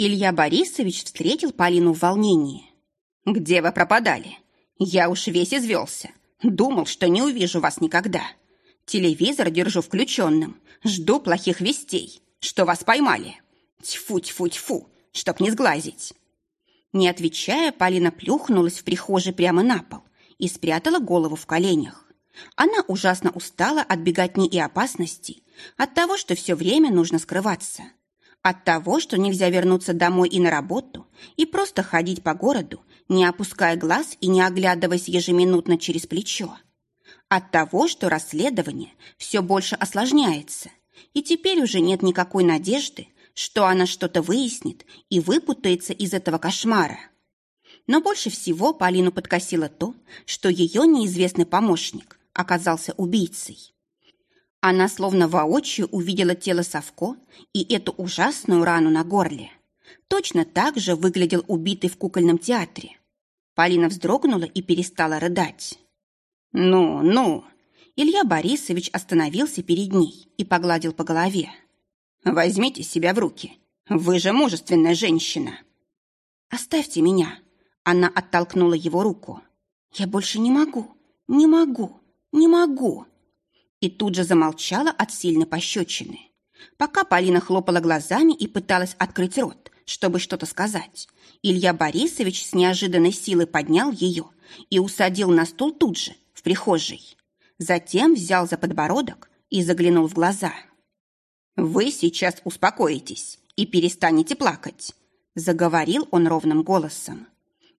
Илья Борисович встретил Полину в волнении. «Где вы пропадали? Я уж весь извелся. Думал, что не увижу вас никогда. Телевизор держу включенным. Жду плохих вестей, что вас поймали. Тьфу-тьфу-тьфу, чтоб не сглазить». Не отвечая, Полина плюхнулась в прихожей прямо на пол и спрятала голову в коленях. Она ужасно устала от беготни и опасностей, от того, что все время нужно скрываться. От того, что нельзя вернуться домой и на работу, и просто ходить по городу, не опуская глаз и не оглядываясь ежеминутно через плечо. От того, что расследование все больше осложняется, и теперь уже нет никакой надежды, что она что-то выяснит и выпутается из этого кошмара. Но больше всего Полину подкосило то, что ее неизвестный помощник оказался убийцей. Она словно воочию увидела тело Савко и эту ужасную рану на горле. Точно так же выглядел убитый в кукольном театре. Полина вздрогнула и перестала рыдать. «Ну, ну!» Илья Борисович остановился перед ней и погладил по голове. «Возьмите себя в руки. Вы же мужественная женщина!» «Оставьте меня!» Она оттолкнула его руку. «Я больше не могу, не могу, не могу!» и тут же замолчала от сильной пощечины. Пока Полина хлопала глазами и пыталась открыть рот, чтобы что-то сказать, Илья Борисович с неожиданной силой поднял ее и усадил на стул тут же, в прихожей. Затем взял за подбородок и заглянул в глаза. «Вы сейчас успокоитесь и перестанете плакать», заговорил он ровным голосом.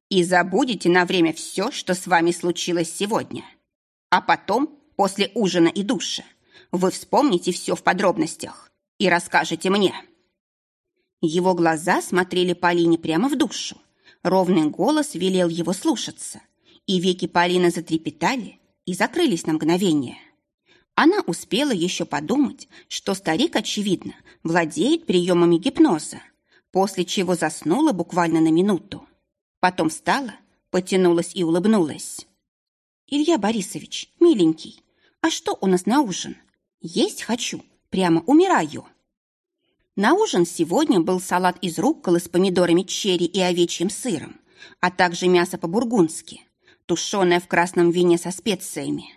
«И забудете на время все, что с вами случилось сегодня. А потом после ужина и душа. Вы вспомните все в подробностях и расскажете мне». Его глаза смотрели Полине прямо в душу. Ровный голос велел его слушаться, и веки Полины затрепетали и закрылись на мгновение. Она успела еще подумать, что старик, очевидно, владеет приемами гипноза, после чего заснула буквально на минуту. Потом встала, потянулась и улыбнулась. «Илья Борисович, миленький, а что у нас на ужин? Есть хочу, прямо умираю. На ужин сегодня был салат из рукколы с помидорами черри и овечьим сыром, а также мясо по-бургундски, тушеное в красном вине со специями.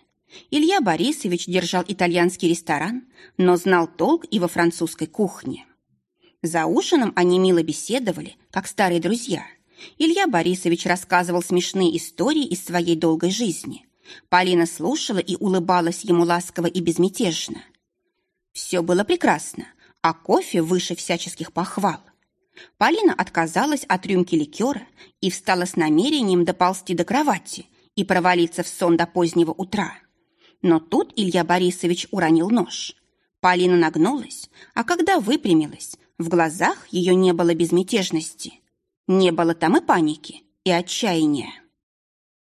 Илья Борисович держал итальянский ресторан, но знал толк и во французской кухне. За ужином они мило беседовали, как старые друзья. Илья Борисович рассказывал смешные истории из своей долгой жизни – Полина слушала и улыбалась ему ласково и безмятежно. Все было прекрасно, а кофе выше всяческих похвал. Полина отказалась от рюмки ликера и встала с намерением доползти до кровати и провалиться в сон до позднего утра. Но тут Илья Борисович уронил нож. Полина нагнулась, а когда выпрямилась, в глазах ее не было безмятежности. Не было там и паники, и отчаяния.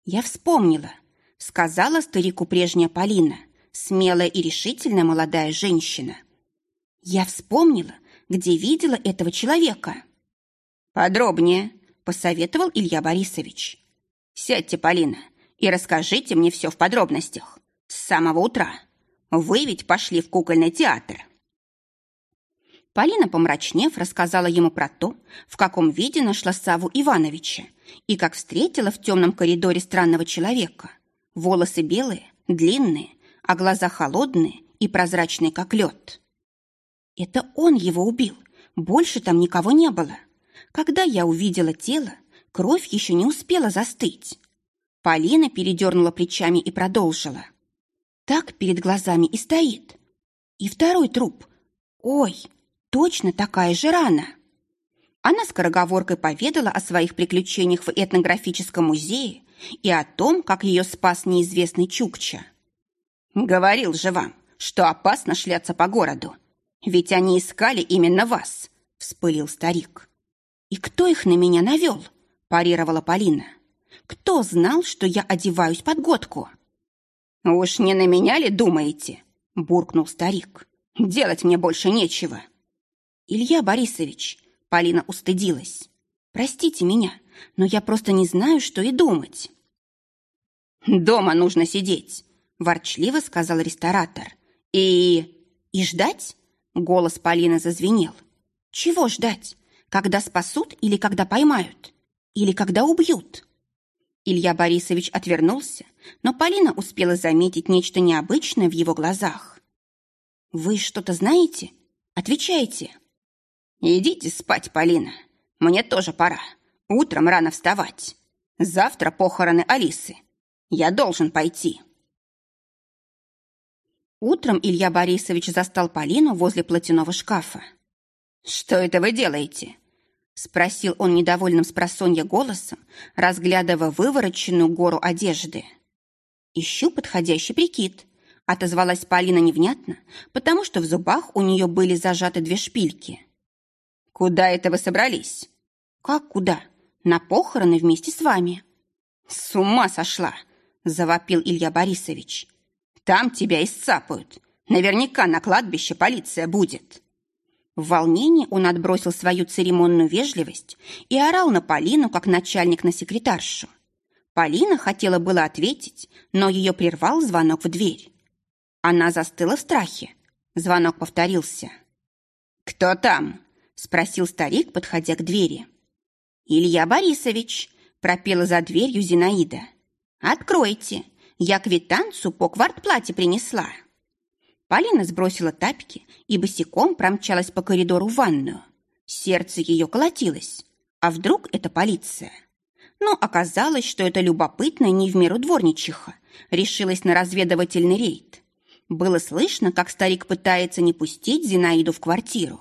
Я вспомнила, сказала старику прежняя Полина, смелая и решительная молодая женщина. Я вспомнила, где видела этого человека. Подробнее, посоветовал Илья Борисович. Сядьте, Полина, и расскажите мне все в подробностях. С самого утра. Вы ведь пошли в кукольный театр. Полина, помрачнев, рассказала ему про то, в каком виде нашла Саву Ивановича и как встретила в темном коридоре странного человека – Волосы белые, длинные, а глаза холодные и прозрачные, как лед. Это он его убил. Больше там никого не было. Когда я увидела тело, кровь еще не успела застыть. Полина передернула плечами и продолжила. Так перед глазами и стоит. И второй труп. Ой, точно такая же рана. Она скороговоркой поведала о своих приключениях в этнографическом музее и о том, как ее спас неизвестный Чукча. «Говорил же вам, что опасно шляться по городу. Ведь они искали именно вас», — вспылил старик. «И кто их на меня навел?» — парировала Полина. «Кто знал, что я одеваюсь под годку?» «Уж не на меня ли думаете?» — буркнул старик. «Делать мне больше нечего». «Илья Борисович», — Полина устыдилась, «простите меня, но я просто не знаю, что и думать». «Дома нужно сидеть», – ворчливо сказал ресторатор. «И... и ждать?» – голос Полины зазвенел. «Чего ждать? Когда спасут или когда поймают? Или когда убьют?» Илья Борисович отвернулся, но Полина успела заметить нечто необычное в его глазах. «Вы что-то знаете? Отвечайте!» «Идите спать, Полина. Мне тоже пора. Утром рано вставать. Завтра похороны Алисы. Я должен пойти». Утром Илья Борисович застал Полину возле платяного шкафа. «Что это вы делаете?» Спросил он недовольным спросонья голосом, разглядывая вывороченную гору одежды. «Ищу подходящий прикид», — отозвалась Полина невнятно, потому что в зубах у нее были зажаты две шпильки. «Куда это вы собрались?» «Как куда? На похороны вместе с вами». «С ума сошла!» — завопил Илья Борисович. «Там тебя исцапают. Наверняка на кладбище полиция будет». В волнении он отбросил свою церемонную вежливость и орал на Полину, как начальник на секретаршу. Полина хотела было ответить, но ее прервал звонок в дверь. Она застыла в страхе. Звонок повторился. «Кто там?» – спросил старик, подходя к двери. «Илья Борисович», – пропела за дверью Зинаида. «Откройте, я квитанцию по квартплате принесла». Полина сбросила тапки и босиком промчалась по коридору в ванную. Сердце ее колотилось. А вдруг это полиция? Но оказалось, что это любопытная не в меру дворничиха. Решилась на разведывательный рейд. Было слышно, как старик пытается не пустить Зинаиду в квартиру.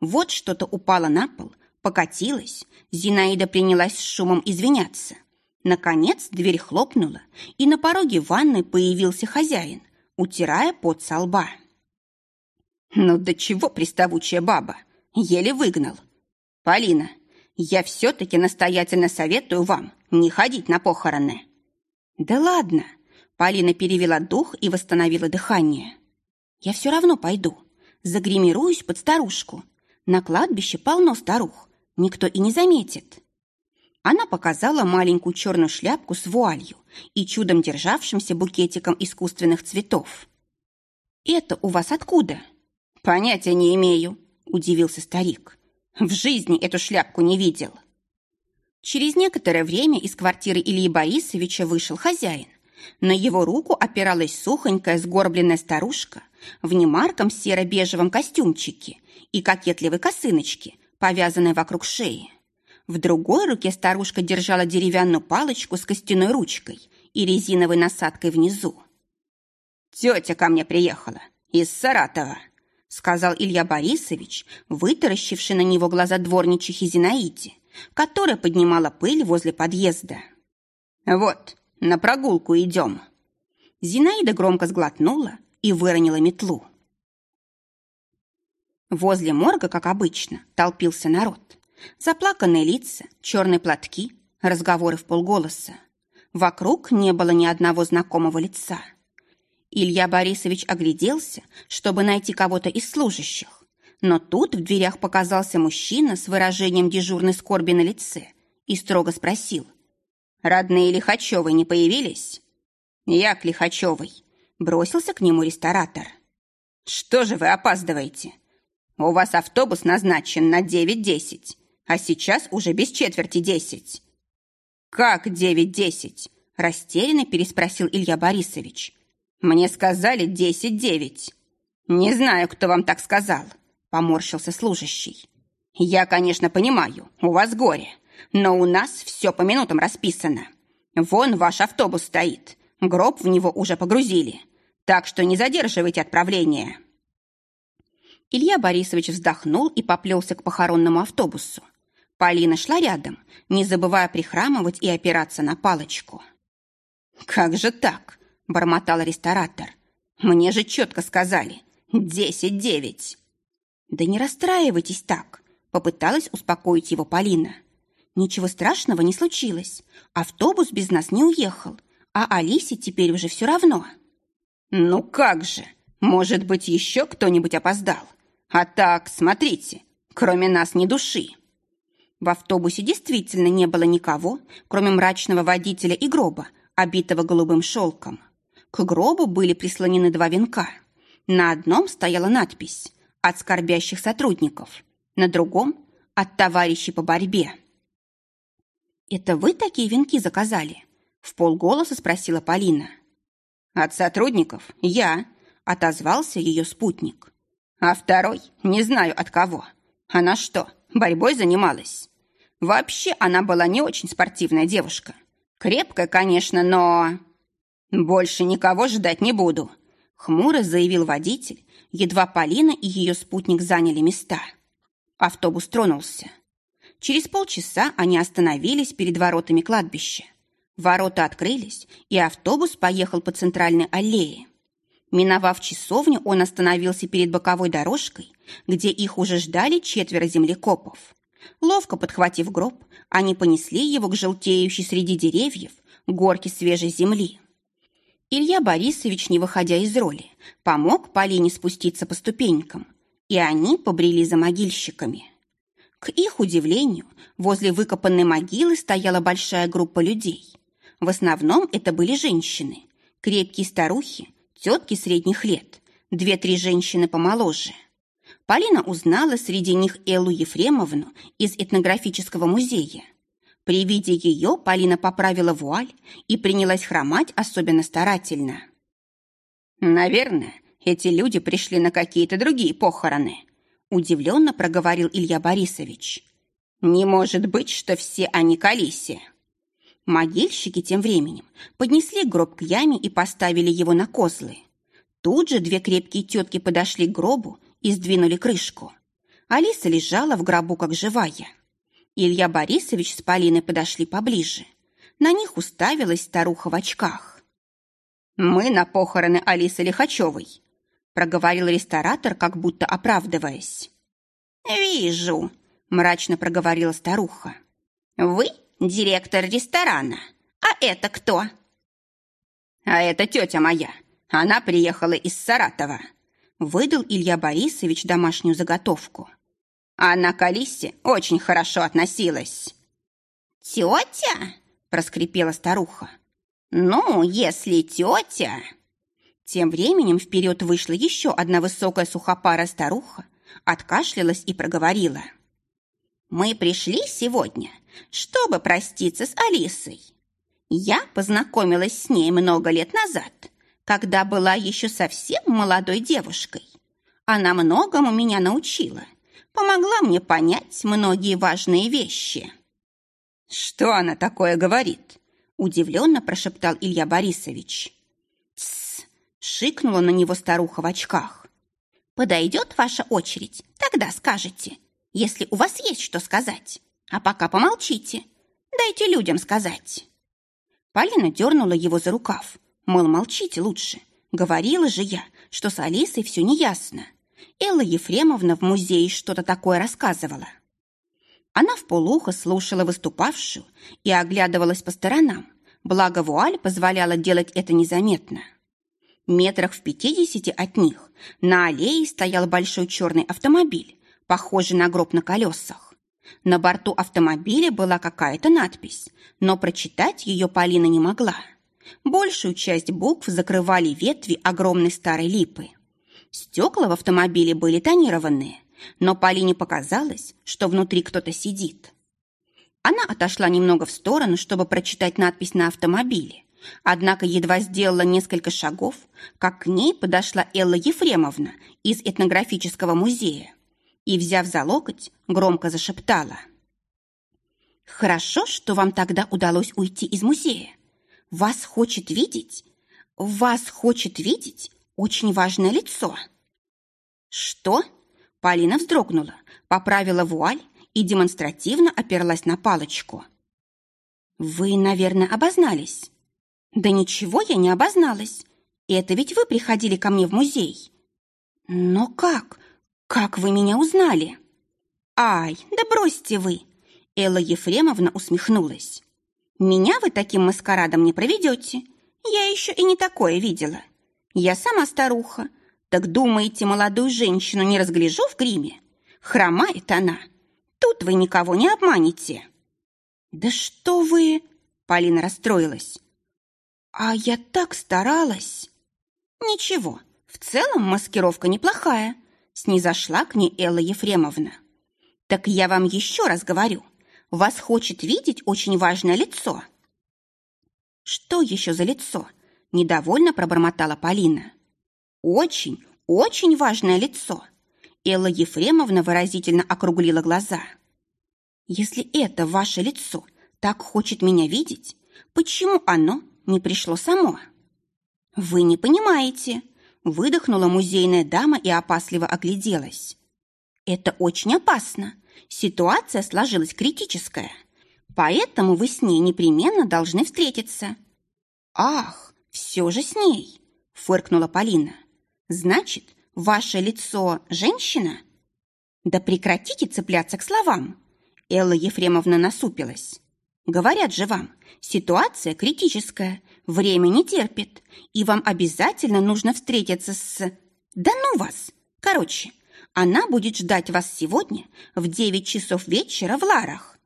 Вот что-то упало на пол, покатилось. Зинаида принялась с шумом извиняться. Наконец дверь хлопнула, и на пороге ванной появился хозяин – утирая пот со лба. «Ну до чего приставучая баба? Еле выгнал. Полина, я все-таки настоятельно советую вам не ходить на похороны». «Да ладно!» Полина перевела дух и восстановила дыхание. «Я все равно пойду. Загримируюсь под старушку. На кладбище полно старух. Никто и не заметит». Она показала маленькую черную шляпку с вуалью и чудом державшимся букетиком искусственных цветов. «Это у вас откуда?» «Понятия не имею», – удивился старик. «В жизни эту шляпку не видел». Через некоторое время из квартиры Ильи Борисовича вышел хозяин. На его руку опиралась сухонькая сгорбленная старушка в немарком серо-бежевом костюмчике и кокетливой косыночке, повязанной вокруг шеи. В другой руке старушка держала деревянную палочку с костяной ручкой и резиновой насадкой внизу. «Тетя ко мне приехала из Саратова», сказал Илья Борисович, вытаращивший на него глаза дворничихи Зинаиде, которая поднимала пыль возле подъезда. «Вот, на прогулку идем». Зинаида громко сглотнула и выронила метлу. Возле морга, как обычно, толпился народ. Заплаканные лица, черные платки, разговоры в полголоса. Вокруг не было ни одного знакомого лица. Илья Борисович огляделся, чтобы найти кого-то из служащих. Но тут в дверях показался мужчина с выражением дежурной скорби на лице и строго спросил. «Родные Лихачевы не появились?» «Я к Лихачевой», — бросился к нему ресторатор. «Что же вы опаздываете? У вас автобус назначен на девять десять а сейчас уже без четверти десять». «Как девять-десять?» – растерянно переспросил Илья Борисович. «Мне сказали десять-девять». «Не знаю, кто вам так сказал», – поморщился служащий. «Я, конечно, понимаю, у вас горе, но у нас все по минутам расписано. Вон ваш автобус стоит, гроб в него уже погрузили, так что не задерживайте отправление». Илья Борисович вздохнул и поплелся к похоронному автобусу. Полина шла рядом, не забывая прихрамывать и опираться на палочку. «Как же так?» – бормотал ресторатор. «Мне же четко сказали. Десять-девять». «Да не расстраивайтесь так», – попыталась успокоить его Полина. «Ничего страшного не случилось. Автобус без нас не уехал, а Алисе теперь уже все равно». «Ну как же? Может быть, еще кто-нибудь опоздал? А так, смотрите, кроме нас ни души». В автобусе действительно не было никого, кроме мрачного водителя и гроба, обитого голубым шелком. К гробу были прислонены два венка. На одном стояла надпись «От скорбящих сотрудников», на другом «От товарищей по борьбе». «Это вы такие венки заказали?» В полголоса спросила Полина. «От сотрудников я», — отозвался ее спутник. «А второй не знаю от кого. Она что, борьбой занималась?» Вообще она была не очень спортивная девушка. Крепкая, конечно, но... «Больше никого ждать не буду», — хмуро заявил водитель, едва Полина и ее спутник заняли места. Автобус тронулся. Через полчаса они остановились перед воротами кладбища. Ворота открылись, и автобус поехал по центральной аллее. Миновав часовню, он остановился перед боковой дорожкой, где их уже ждали четверо землекопов. Ловко подхватив гроб, они понесли его к желтеющей среди деревьев горке свежей земли. Илья Борисович, не выходя из роли, помог Полине спуститься по ступенькам, и они побрели за могильщиками. К их удивлению, возле выкопанной могилы стояла большая группа людей. В основном это были женщины, крепкие старухи, тетки средних лет, две-три женщины помоложе. Полина узнала среди них Эллу Ефремовну из этнографического музея. При виде ее Полина поправила вуаль и принялась хромать особенно старательно. «Наверное, эти люди пришли на какие-то другие похороны», удивленно проговорил Илья Борисович. «Не может быть, что все они к Алисе». Могильщики тем временем поднесли гроб к яме и поставили его на козлы. Тут же две крепкие тетки подошли к гробу и сдвинули крышку. Алиса лежала в гробу, как живая. Илья Борисович с Полиной подошли поближе. На них уставилась старуха в очках. «Мы на похороны Алисы Лихачевой», проговорил ресторатор, как будто оправдываясь. «Вижу», – мрачно проговорила старуха. «Вы директор ресторана. А это кто?» «А это тетя моя. Она приехала из Саратова», – выдал Илья Борисович домашнюю заготовку. Она к Алисе очень хорошо относилась. «Тетя?» – проскрипела старуха. «Ну, если тетя...» Тем временем вперед вышла еще одна высокая сухопарая старуха, откашлялась и проговорила. «Мы пришли сегодня, чтобы проститься с Алисой. Я познакомилась с ней много лет назад, когда была еще совсем молодой девушкой. Она многому меня научила, помогла мне понять многие важные вещи». «Что она такое говорит?» – удивленно прошептал Илья Борисович. «Тссс!» – шикнула на него старуха в очках. «Подойдет ваша очередь, тогда скажете, если у вас есть что сказать. А пока помолчите. Дайте людям сказать». Полина дернула его за рукав. Мол, молчите лучше. Говорила же я, что с Алисой все неясно. Элла Ефремовна в музее что-то такое рассказывала. Она в полухо слушала выступавшую и оглядывалась по сторонам, благо вуаль позволяла делать это незаметно. Метрах в пятидесяти от них на аллее стоял большой черный автомобиль, похожий на гроб на колесах. На борту автомобиля была какая-то надпись, но прочитать ее Полина не могла. Большую часть букв закрывали ветви огромной старой липы. Стекла в автомобиле были тонированные, но Полине показалось, что внутри кто-то сидит. Она отошла немного в сторону, чтобы прочитать надпись на автомобиле, однако едва сделала несколько шагов, как к ней подошла Элла Ефремовна из этнографического музея и, взяв за локоть, громко зашептала. «Хорошо, что вам тогда удалось уйти из музея. Вас хочет видеть, вас хочет видеть очень важное лицо». «Что?» Полина вздрогнула, поправила вуаль и демонстративно оперлась на палочку. «Вы, наверное, обознались?» «Да ничего я не обозналась. Это ведь вы приходили ко мне в музей». «Но как? Как вы меня узнали?» «Ай, да бросьте вы!» Элла Ефремовна усмехнулась. «Меня вы таким маскарадом не проведете. Я еще и не такое видела. Я сама старуха. Так думаете, молодую женщину не разгляжу в гриме? Хромает она. Тут вы никого не обманете». «Да что вы...» Полина расстроилась. «А я так старалась!» «Ничего, в целом маскировка неплохая», — снизошла к ней Элла Ефремовна. «Так я вам еще раз говорю, вас хочет видеть очень важное лицо». «Что еще за лицо?» – недовольно пробормотала Полина. «Очень, очень важное лицо!» Элла Ефремовна выразительно округлила глаза. «Если это ваше лицо так хочет меня видеть, почему оно не пришло само?» «Вы не понимаете», – выдохнула музейная дама и опасливо огляделась. «Это очень опасно. Ситуация сложилась критическая. Поэтому вы с ней непременно должны встретиться». «Ах, все же с ней!» – фыркнула Полина. «Значит, ваше лицо – женщина?» «Да прекратите цепляться к словам!» Элла Ефремовна насупилась. «Говорят же вам, ситуация критическая, время не терпит, и вам обязательно нужно встретиться с... Да ну вас! Короче, она будет ждать вас сегодня в девять часов вечера в Ларах.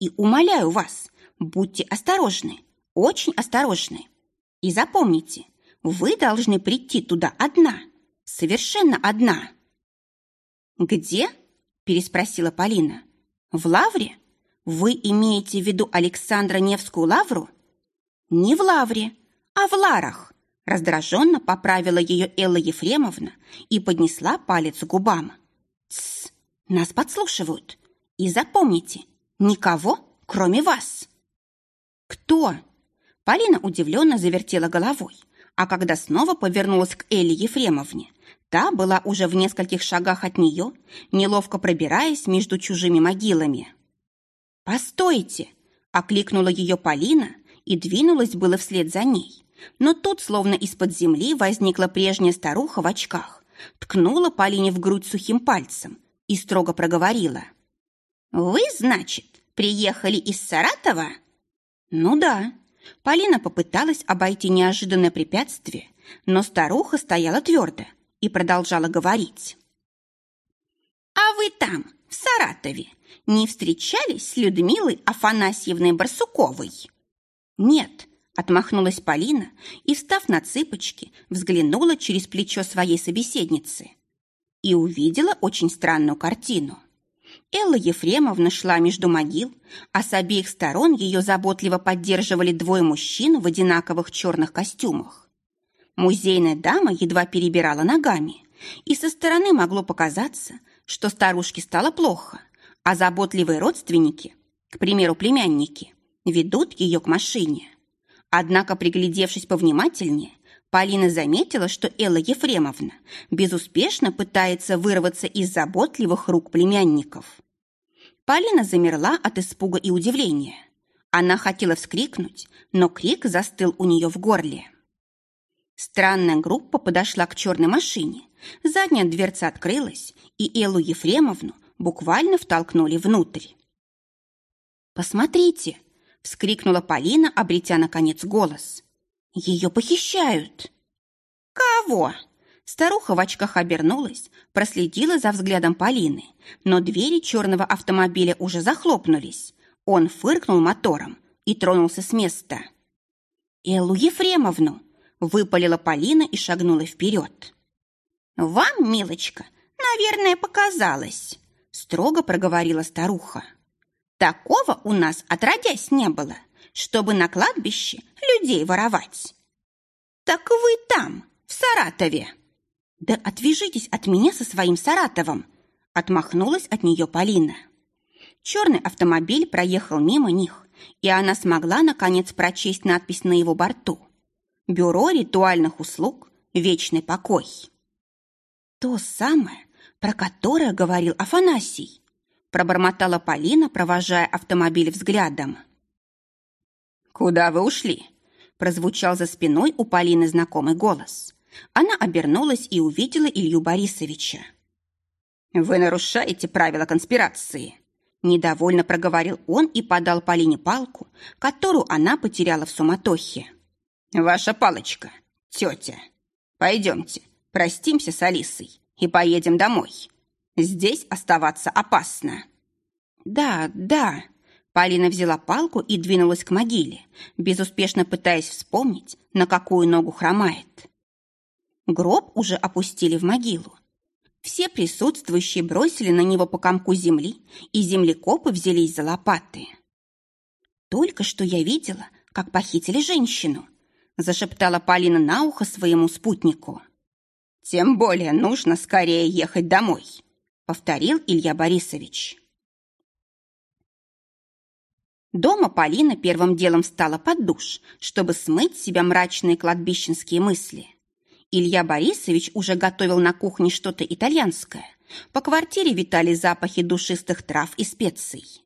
И умоляю вас, будьте осторожны, очень осторожны. И запомните, вы должны прийти туда одна, совершенно одна. «Где?» – переспросила Полина. «В Лавре? Вы имеете в виду Александра Невскую Лавру?» «Не в Лавре, а в Ларах», Раздраженно поправила ее Элла Ефремовна и поднесла палец к губам. «Тсс, нас подслушивают. И запомните, никого, кроме вас». «Кто?» Полина удивленно завертела головой, а когда снова повернулась к Элле Ефремовне, та была уже в нескольких шагах от нее, неловко пробираясь между чужими могилами. «Постойте!» – окликнула ее Полина и двинулась было вслед за ней. Но тут, словно из-под земли, возникла прежняя старуха в очках, ткнула Полине в грудь сухим пальцем и строго проговорила. «Вы, значит, приехали из Саратова?» «Ну да». Полина попыталась обойти неожиданное препятствие, но старуха стояла твердо и продолжала говорить. «А вы там, в Саратове, не встречались с Людмилой Афанасьевной Барсуковой?» «Нет», Отмахнулась Полина и, встав на цыпочки, взглянула через плечо своей собеседницы и увидела очень странную картину. Элла Ефремовна шла между могил, а с обеих сторон ее заботливо поддерживали двое мужчин в одинаковых черных костюмах. Музейная дама едва перебирала ногами, и со стороны могло показаться, что старушке стало плохо, а заботливые родственники, к примеру, племянники, ведут ее к машине. Однако, приглядевшись повнимательнее, Полина заметила, что Элла Ефремовна безуспешно пытается вырваться из заботливых рук племянников. Полина замерла от испуга и удивления. Она хотела вскрикнуть, но крик застыл у нее в горле. Странная группа подошла к черной машине, задняя дверца открылась, и Эллу Ефремовну буквально втолкнули внутрь. «Посмотрите!» Вскрикнула Полина, обретя, наконец, голос. «Ее похищают!» «Кого?» Старуха в очках обернулась, проследила за взглядом Полины, но двери черного автомобиля уже захлопнулись. Он фыркнул мотором и тронулся с места. «Эллу Ефремовну!» – выпалила Полина и шагнула вперед. «Вам, милочка, наверное, показалось», – строго проговорила старуха. Такого у нас отродясь не было, чтобы на кладбище людей воровать. Так вы там, в Саратове. Да отвяжитесь от меня со своим Саратовом, отмахнулась от нее Полина. Черный автомобиль проехал мимо них, и она смогла, наконец, прочесть надпись на его борту. «Бюро ритуальных услуг. Вечный покой». То самое, про которое говорил Афанасий пробормотала Полина, провожая автомобиль взглядом. «Куда вы ушли?» прозвучал за спиной у Полины знакомый голос. Она обернулась и увидела Илью Борисовича. «Вы нарушаете правила конспирации», недовольно проговорил он и подал Полине палку, которую она потеряла в суматохе. «Ваша палочка, тетя. Пойдемте, простимся с Алисой и поедем домой. Здесь оставаться опасно». «Да, да», Полина взяла палку и двинулась к могиле, безуспешно пытаясь вспомнить, на какую ногу хромает. Гроб уже опустили в могилу. Все присутствующие бросили на него по комку земли, и землекопы взялись за лопаты. «Только что я видела, как похитили женщину», зашептала Полина на ухо своему спутнику. «Тем более нужно скорее ехать домой», повторил Илья Борисович. Дома Полина первым делом встала под душ, чтобы смыть с себя мрачные кладбищенские мысли. Илья Борисович уже готовил на кухне что-то итальянское. По квартире витали запахи душистых трав и специй.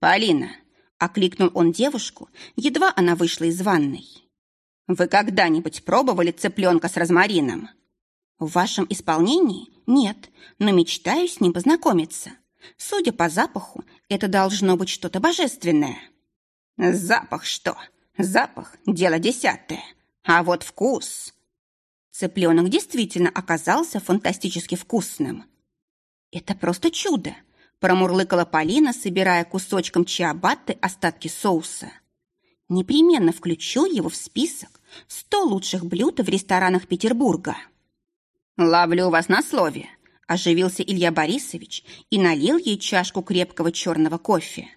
«Полина!» – окликнул он девушку, едва она вышла из ванной. «Вы когда-нибудь пробовали цыпленка с розмарином?» «В вашем исполнении нет, но мечтаю с ним познакомиться. Судя по запаху, это должно быть что-то божественное. Запах что? Запах – дело десятое. А вот вкус... Цыпленок действительно оказался фантастически вкусным. Это просто чудо, промурлыкала Полина, собирая кусочком чиабатты остатки соуса. Непременно включу его в список 100 лучших блюд в ресторанах Петербурга. Ловлю вас на слове, Оживился Илья Борисович и налил ей чашку крепкого черного кофе.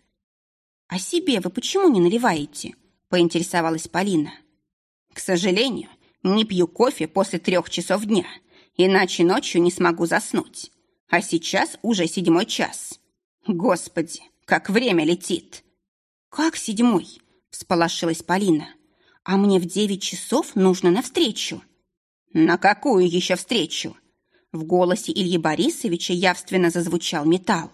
«А себе вы почему не наливаете?» – поинтересовалась Полина. «К сожалению, не пью кофе после трех часов дня, иначе ночью не смогу заснуть. А сейчас уже седьмой час. Господи, как время летит!» «Как седьмой?» – всполошилась Полина. «А мне в девять часов нужно навстречу». «На какую еще встречу?» В голосе Ильи Борисовича явственно зазвучал металл.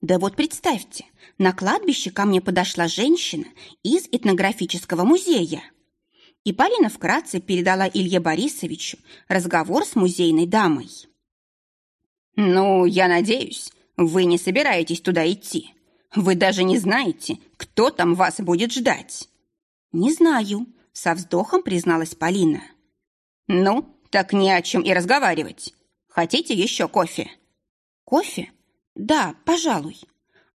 Да вот представьте, на кладбище ко мне подошла женщина из этнографического музея. И Полина вкратце передала Илье Борисовичу разговор с музейной дамой. «Ну, я надеюсь, вы не собираетесь туда идти. Вы даже не знаете, кто там вас будет ждать». «Не знаю», — со вздохом призналась Полина. «Ну, так не о чем и разговаривать. Хотите еще кофе?» «Кофе? Да, пожалуй.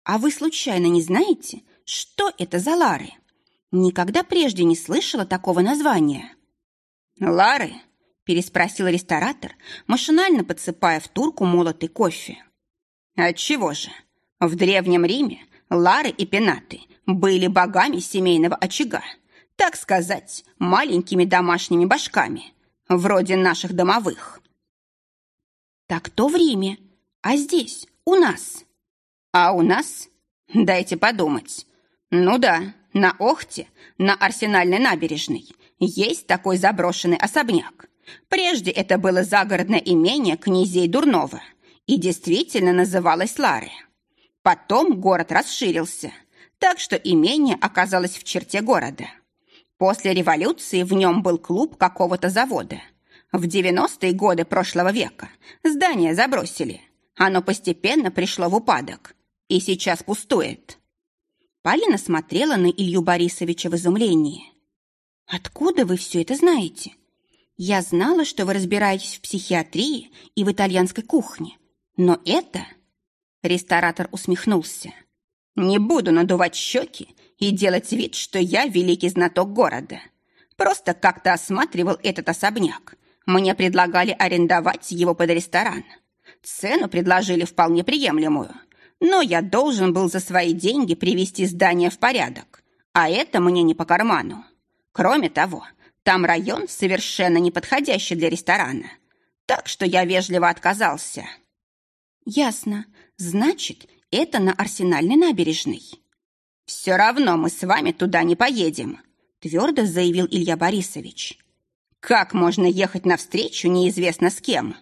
А вы случайно не знаете, что это за Лары? Никогда прежде не слышала такого названия». «Лары?» – переспросил ресторатор, машинально подсыпая в турку молотый кофе. «Отчего же? В Древнем Риме Лары и Пенаты были богами семейного очага, так сказать, маленькими домашними башками, вроде наших домовых. Так то в Риме, а здесь, у нас. А у нас? Дайте подумать. Ну да, на Охте, на Арсенальной набережной, есть такой заброшенный особняк. Прежде это было загородное имение князей Дурнова и действительно называлось Лары. Потом город расширился, так что имение оказалось в черте города. После революции в нем был клуб какого-то завода – в 90-е годы прошлого века здание забросили. Оно постепенно пришло в упадок и сейчас пустует. Полина смотрела на Илью Борисовича в изумлении. «Откуда вы все это знаете? Я знала, что вы разбираетесь в психиатрии и в итальянской кухне. Но это...» Ресторатор усмехнулся. «Не буду надувать щеки и делать вид, что я великий знаток города. Просто как-то осматривал этот особняк мне предлагали арендовать его под ресторан. Цену предложили вполне приемлемую, но я должен был за свои деньги привести здание в порядок, а это мне не по карману. Кроме того, там район совершенно неподходящий для ресторана, так что я вежливо отказался. Ясно. Значит, это на Арсенальной набережной. Все равно мы с вами туда не поедем, твердо заявил Илья Борисович. Как можно ехать навстречу неизвестно с кем?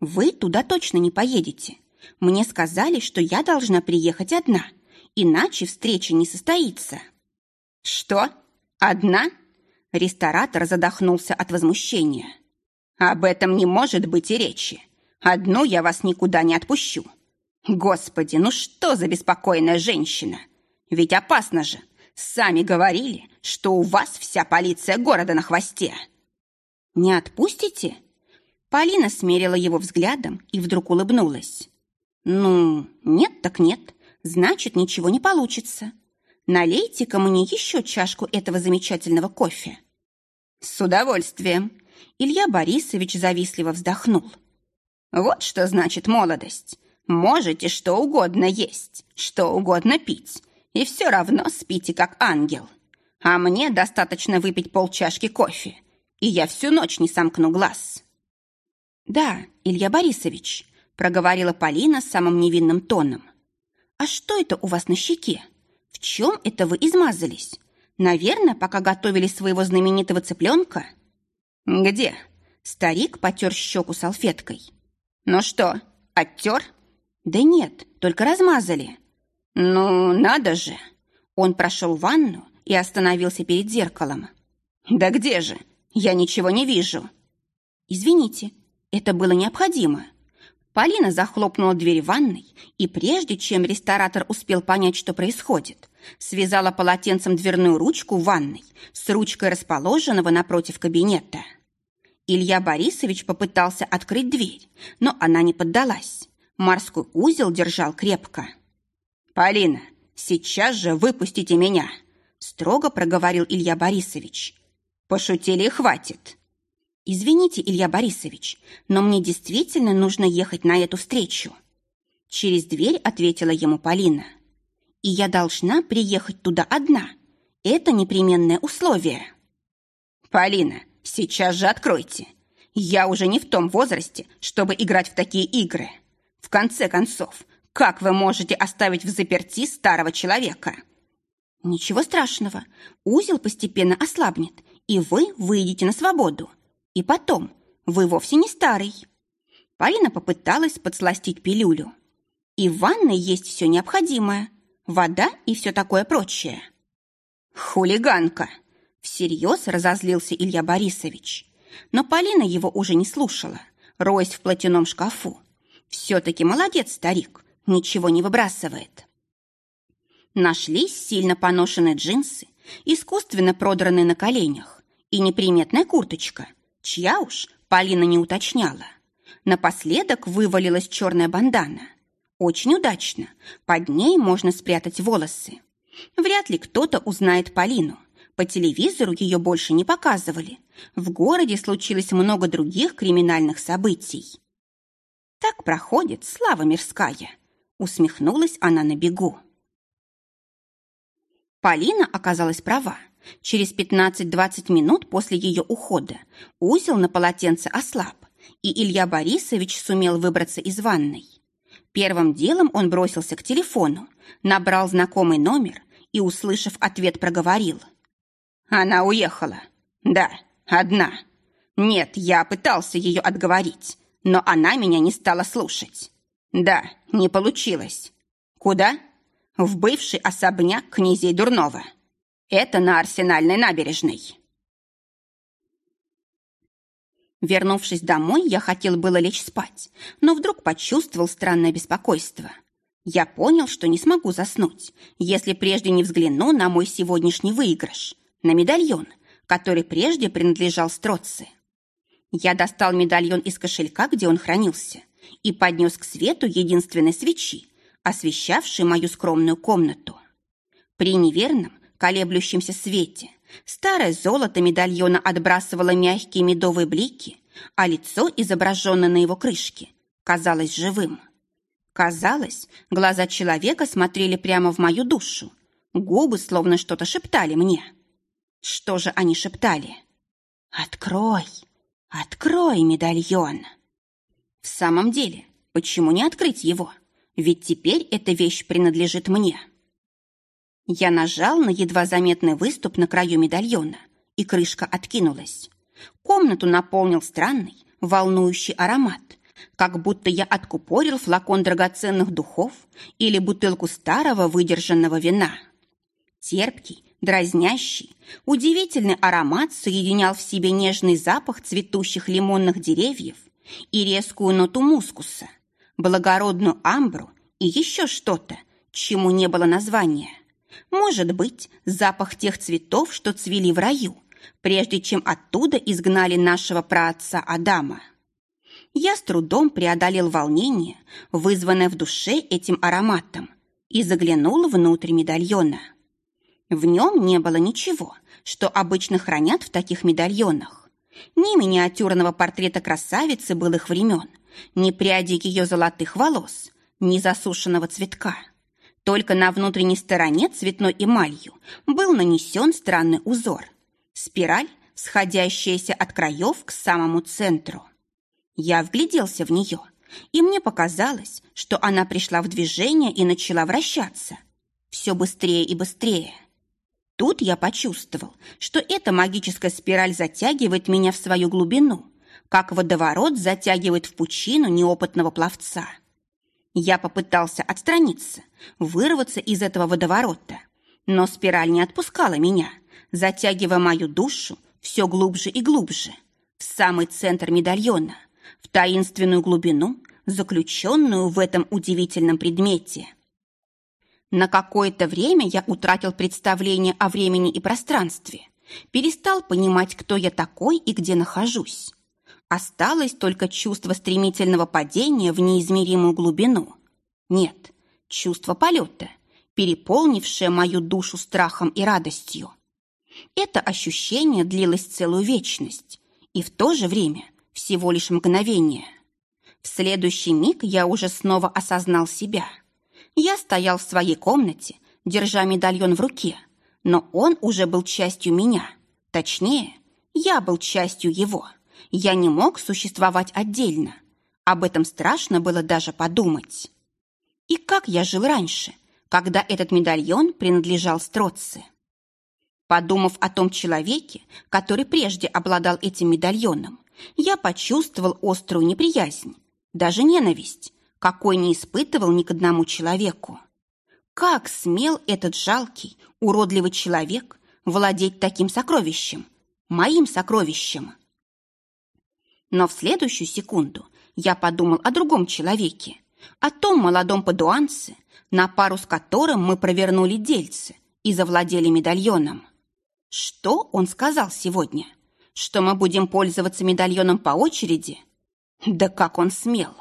Вы туда точно не поедете. Мне сказали, что я должна приехать одна, иначе встреча не состоится. Что? Одна? Ресторатор задохнулся от возмущения. Об этом не может быть и речи. Одну я вас никуда не отпущу. Господи, ну что за беспокойная женщина? Ведь опасно же. Сами говорили, что у вас вся полиция города на хвосте. «Не отпустите?» Полина смерила его взглядом и вдруг улыбнулась. «Ну, нет так нет. значит, ничего не получится. Налейте-ка мне еще чашку этого замечательного кофе. С удовольствием. Илья Борисович завистливо вздохнул. Вот что значит молодость. Можете что угодно есть, что угодно пить, и все равно спите как ангел. А мне достаточно выпить полчашки кофе, и я всю ночь не сомкну глаз. Да, Илья Борисович, проговорила Полина самым невинным тоном. А что это у вас на щеке? В чем это вы измазались? Наверное, пока готовили своего знаменитого цыпленка? Где? Старик потер щеку салфеткой. Ну что, оттер? Да нет, только размазали. Ну, надо же. Он прошел ванну и остановился перед зеркалом. Да где же? Я ничего не вижу. Извините, это было необходимо. Полина захлопнула дверь ванной, и прежде чем ресторатор успел понять, что происходит, связала полотенцем дверную ручку ванной с ручкой расположенного напротив кабинета. Илья Борисович попытался открыть дверь, но она не поддалась. Морской узел держал крепко. «Полина, сейчас же выпустите меня!» строго проговорил Илья Борисович. «Пошутили хватит!» «Извините, Илья Борисович, но мне действительно нужно ехать на эту встречу». Через дверь ответила ему Полина. «И я должна приехать туда одна. Это непременное условие». «Полина, сейчас же откройте. Я уже не в том возрасте, чтобы играть в такие игры. В конце концов, как вы можете оставить в заперти старого человека?» «Ничего страшного. Узел постепенно ослабнет, и вы выйдете на свободу. И потом, вы вовсе не старый. Полина попыталась подсластить пилюлю. И в ванной есть все необходимое. Вода и все такое прочее. Хулиганка! Всерьез разозлился Илья Борисович. Но Полина его уже не слушала, роясь в платяном шкафу. Все-таки молодец старик, ничего не выбрасывает. Нашлись сильно поношенные джинсы, искусственно продранные на коленях, и неприметная курточка – Чья уж, Полина не уточняла. Напоследок вывалилась черная бандана. Очень удачно. Под ней можно спрятать волосы. Вряд ли кто-то узнает Полину. По телевизору ее больше не показывали. В городе случилось много других криминальных событий. Так проходит слава мирская. Усмехнулась она на бегу. Полина оказалась права. Через 15-20 минут после ее ухода узел на полотенце ослаб, и Илья Борисович сумел выбраться из ванной. Первым делом он бросился к телефону, набрал знакомый номер и, услышав ответ, проговорил. «Она уехала. Да, одна. Нет, я пытался ее отговорить, но она меня не стала слушать. Да, не получилось. Куда? В бывший особняк князей Дурнова». Это на Арсенальной набережной. Вернувшись домой, я хотел было лечь спать, но вдруг почувствовал странное беспокойство. Я понял, что не смогу заснуть, если прежде не взгляну на мой сегодняшний выигрыш, на медальон, который прежде принадлежал Строци. Я достал медальон из кошелька, где он хранился, и поднес к свету единственной свечи, освещавшей мою скромную комнату. При неверном, колеблющемся свете. Старое золото медальона отбрасывало мягкие медовые блики, а лицо, изображенное на его крышке, казалось живым. Казалось, глаза человека смотрели прямо в мою душу. Губы словно что-то шептали мне. Что же они шептали? «Открой! Открой медальон!» В самом деле, почему не открыть его? Ведь теперь эта вещь принадлежит мне. Я нажал на едва заметный выступ на краю медальона, и крышка откинулась. Комнату наполнил странный, волнующий аромат, как будто я откупорил флакон драгоценных духов или бутылку старого выдержанного вина. Терпкий, дразнящий, удивительный аромат соединял в себе нежный запах цветущих лимонных деревьев и резкую ноту мускуса, благородную амбру и еще что-то, чему не было названия. Может быть, запах тех цветов, что цвели в раю, прежде чем оттуда изгнали нашего праотца Адама. Я с трудом преодолел волнение, вызванное в душе этим ароматом, и заглянул внутрь медальона. В нем не было ничего, что обычно хранят в таких медальонах. Ни миниатюрного портрета красавицы былых времен, ни пряди ее золотых волос, ни засушенного цветка. Только на внутренней стороне цветной эмалью был нанесен странный узор. Спираль, сходящаяся от краев к самому центру. Я вгляделся в нее, и мне показалось, что она пришла в движение и начала вращаться. Все быстрее и быстрее. Тут я почувствовал, что эта магическая спираль затягивает меня в свою глубину, как водоворот затягивает в пучину неопытного пловца. Я попытался отстраниться, вырваться из этого водоворота, но спираль не отпускала меня, затягивая мою душу все глубже и глубже, в самый центр медальона, в таинственную глубину, заключенную в этом удивительном предмете. На какое-то время я утратил представление о времени и пространстве, перестал понимать, кто я такой и где нахожусь. Осталось только чувство стремительного падения в неизмеримую глубину. Нет, чувство полета, переполнившее мою душу страхом и радостью. Это ощущение длилось целую вечность и в то же время всего лишь мгновение. В следующий миг я уже снова осознал себя. Я стоял в своей комнате, держа медальон в руке, но он уже был частью меня. Точнее, я был частью его. Я не мог существовать отдельно. Об этом страшно было даже подумать. И как я жил раньше, когда этот медальон принадлежал Строци? Подумав о том человеке, который прежде обладал этим медальоном, я почувствовал острую неприязнь, даже ненависть, какой не испытывал ни к одному человеку. Как смел этот жалкий, уродливый человек владеть таким сокровищем, моим сокровищем? Но в следующую секунду я подумал о другом человеке, о том молодом падуанце, на пару с которым мы провернули дельцы и завладели медальоном. Что он сказал сегодня? Что мы будем пользоваться медальоном по очереди? Да как он смел!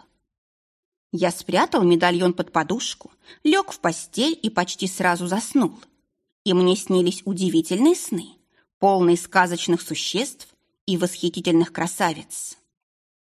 Я спрятал медальон под подушку, лег в постель и почти сразу заснул. И мне снились удивительные сны, полные сказочных существ и восхитительных красавиц.